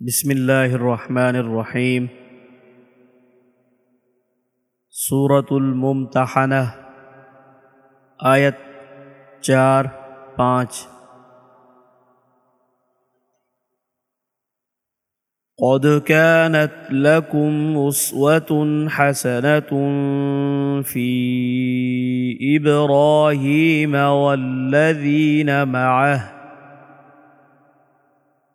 بسم اللہ الرحمن الرحیم سورة الممتحنہ، آیت چار پانچ۔ قد كانت لكم أسوة حسنة في إبراهيم والذين معه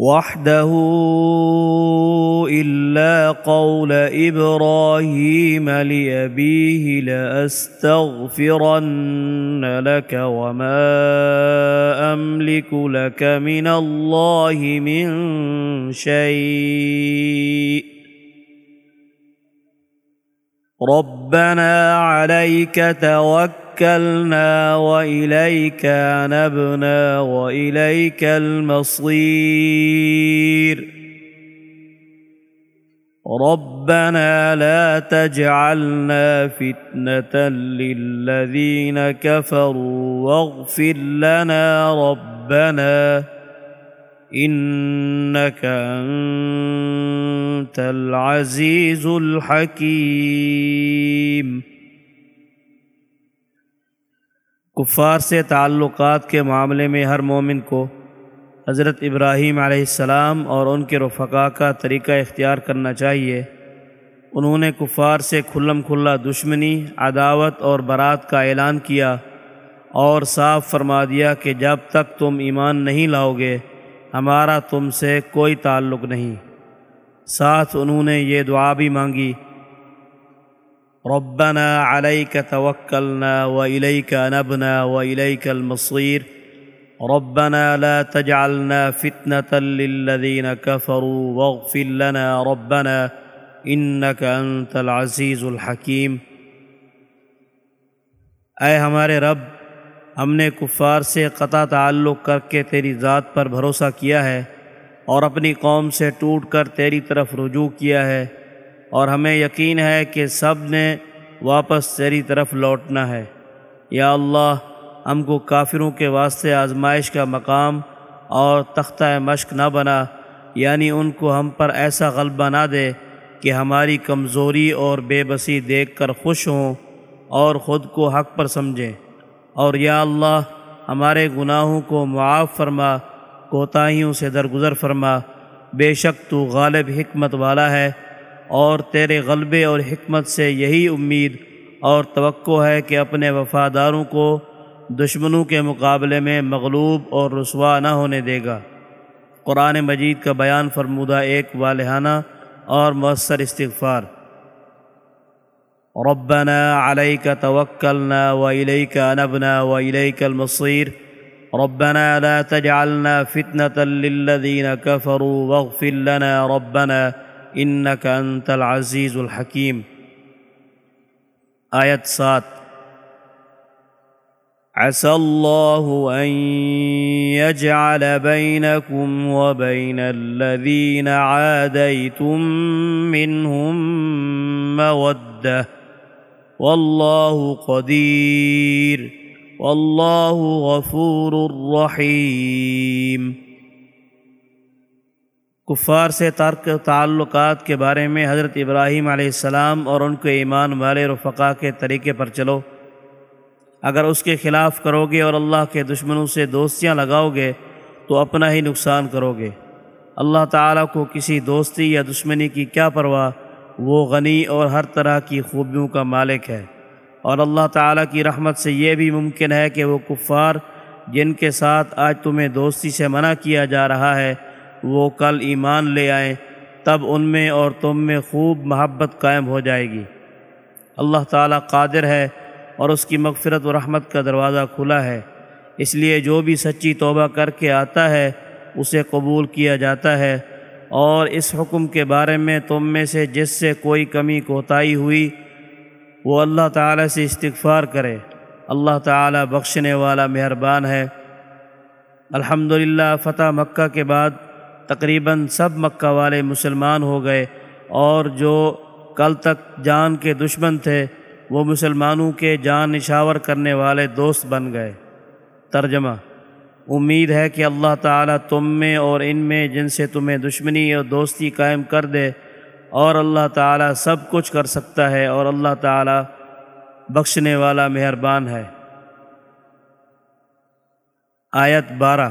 وحده إلا قول إبراهيم لأبيه لأستغفرن لك وما أملك لك من الله من شيء ربنا عليك توكل توكلنا وإليك أنبنا وإليك المصير. ربنا لا تجعلنا فتنة للذين كفروا واغفر لنا ربنا إنك أنت العزيز الحكيم. کفار سے تعلقات کے معاملے میں ہر مومن کو حضرت ابراہیم علیہ السلام اور ان کے رفقا کا طریقہ اختیار کرنا چاہیے۔ انہوں نے کفار سے کھلم کھلا دشمنی، عداوت اور برات کا اعلان کیا اور صاف فرما دیا کہ جب تک تم ایمان نہیں لاؤ گے، ہمارا تم سے کوئی تعلق نہیں۔ ساتھ انہوں نے یہ دعا بھی مانگی ربنا علیک توکلنا و الیک انبنا و ربنا لا تجعلنا فتنة للذین كفروا واغفر لنا ربنا انك انت العزیز الحکیم اے ہمارے رب، ہم نے کفار سے قطع تعلق کر کے تیری ذات پر بھروسہ کیا ہے اور اپنی قوم سے ٹوٹ کر تیری طرف رجوع کیا ہے۔ اور ہمیں یقین ہے کہ سب نے واپس تیری طرف لوٹنا ہے۔ یا اللہ، ہم کو کافروں کے واسطے آزمائش کا مقام اور تختہ مشق نہ بنا یعنی ان کو ہم پر ایسا غلبہ نہ دے کہ ہماری کمزوری اور بے بسی دیکھ کر خوش ہوں اور خود کو حق پر سمجھیں۔ اور یا اللہ، ہمارے گناہوں کو معاف فرما، کوتاہیوں سے درگزر فرما۔ بے شک تو غالب حکمت والا ہے۔ اور تیرے غلبے اور حکمت سے یہی امید اور توقع ہے کہ اپنے وفاداروں کو دشمنوں کے مقابلے میں مغلوب اور رسوا نہ ہونے دے گا۔ قرآن مجید کا بیان فرمودہ ایک والہانہ اور مؤثر استغفار۔ ربنا عليك توكلنا وإليك أنبنا وإليك المصير ربنا لا تجعلنا فتنة للذين كفروا واغفر لنا ربنا إنك أنت العزيز الحكيم. آية سات. عسى الله أن يجعل بينكم وبين الذين عاديتم منهم مودة. والله قدير. والله غفور رحيم. کفار سے ترک تعلقات کے بارے میں حضرت ابراہیم علیہ السلام اور ان کے ایمان والے رفقا کے طریقے پر چلو۔ اگر اس کے خلاف کرو گے اور اللہ کے دشمنوں سے دوستیاں لگاؤ گے، تو اپنا ہی نقصان کرو گے۔ اللہ تعالیٰ کو کسی دوستی یا دشمنی کی کیا پرواہ؟ وہ غنی اور ہر طرح کی خوبیوں کا مالک ہے۔ اور اللہ تعالیٰ کی رحمت سے یہ بھی ممکن ہے کہ وہ کفار جن کے ساتھ آج تمہیں دوستی سے منع کیا جا رہا ہے وہ کل ایمان لے آئیں، تب ان میں اور تم میں خوب محبت قائم ہو جائے گی۔ اللہ تعالیٰ قادر ہے اور اس کی مغفرت و رحمت کا دروازہ کھلا ہے۔ اس لیے جو بھی سچی توبہ کر کے آتا ہے، اسے قبول کیا جاتا ہے۔ اور اس حکم کے بارے میں تم میں سے جس سے کوئی کمی کوتاہی ہوئی، وہ اللہ تعالیٰ سے استغفار کرے۔ اللہ تعالیٰ بخشنے والا مہربان ہے۔ الحمد فتح مکہ کے بعد تقریباً سب مکہ والے مسلمان ہو گئے اور جو کل تک جان کے دشمن تھے، وہ مسلمانوں کے جان نشاور کرنے والے دوست بن گئے۔ ترجمہ امید ہے کہ اللہ تعالیٰ تم میں اور ان میں جن سے تمہیں دشمنی اور دوستی قائم کر دے اور اللہ تعالیٰ سب کچھ کر سکتا ہے اور اللہ تعالیٰ بخشنے والا مہربان ہے۔ آیت بارہ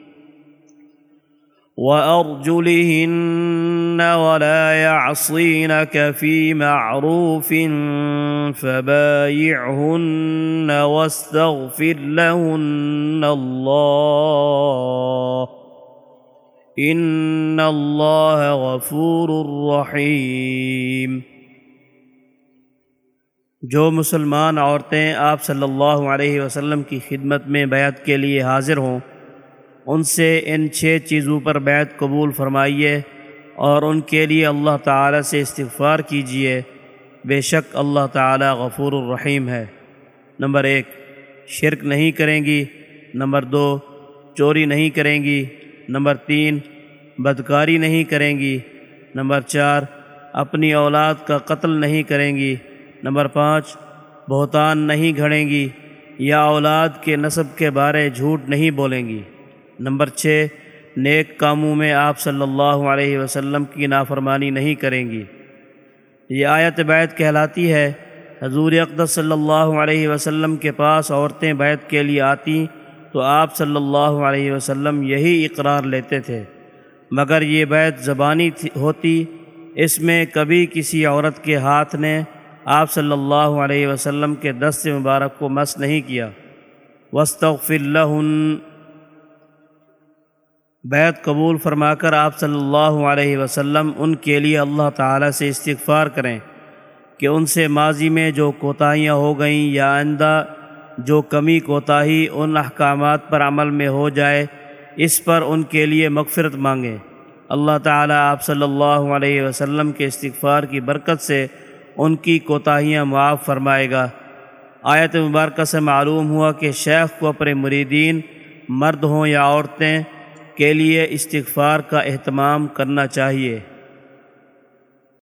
وأرجلهن ولا يعصينك في معروف فبايعهن واستغفر لهن الله إن الله غفور رحيم جو مسلمان عورتیں آپ صلی اللہ علیہ وسلم کی خدمت میں بیعت کے لیے حاضر ہوں ان سے ان چھ چیزوں پر بیت قبول فرمائیے اور ان کے لیے اللہ تعالیٰ سے استغفار کیجیے۔ بے شک اللہ تعالیٰ غفور الرحیم ہے۔ نمبر ایک، شرک نہیں کریں گی۔ نمبر دو، چوری نہیں کریں گی۔ نمبر تین، بدکاری نہیں کریں گی۔ نمبر چار، اپنی اولاد کا قتل نہیں کریں گی۔ نمبر پانچ، بہتان نہیں گھڑیں گی۔ یا اولاد کے نصب کے بارے جھوٹ نہیں بولیں گی۔ نمبر چھ، نیک کاموں میں آپ صلی اللہ علیہ وسلم کی نافرمانی نہیں کریں گی۔ یہ آیت بیت کہلاتی ہے۔ حضور اقدس صلی اللہ علیہ وسلم کے پاس عورتیں بیت کے لیے آتی تو آپ صلی اللہ علیہ وسلم یہی اقرار لیتے تھے۔ مگر یہ بیت زبانی ہوتی، اس میں کبھی کسی عورت کے ہاتھ نے آپ صلی اللہ علیہ وسلم کے دست مبارک کو مس نہیں کیا۔ وسطف اللہ بیت قبول فرما کر آپ صلی اللہ علیہ وسلم ان کے لیے اللہ تعالیٰ سے استغفار کریں کہ ان سے ماضی میں جو کوتاہیاں ہو گئیں یا آئندہ جو کمی کوتاہی ان احکامات پر عمل میں ہو جائے، اس پر ان کے لیے مغفرت مانگیں۔ اللہ تعالیٰ آپ صلی اللہ علیہ وسلم کے استغفار کی برکت سے ان کی کوتاہیاں معاف فرمائے گا۔ آیت مبارکہ سے معلوم ہوا کہ شیخ کو اپنے مریدین مرد ہوں یا عورتیں کے لیے استغفار کا اہتمام کرنا چاہیے۔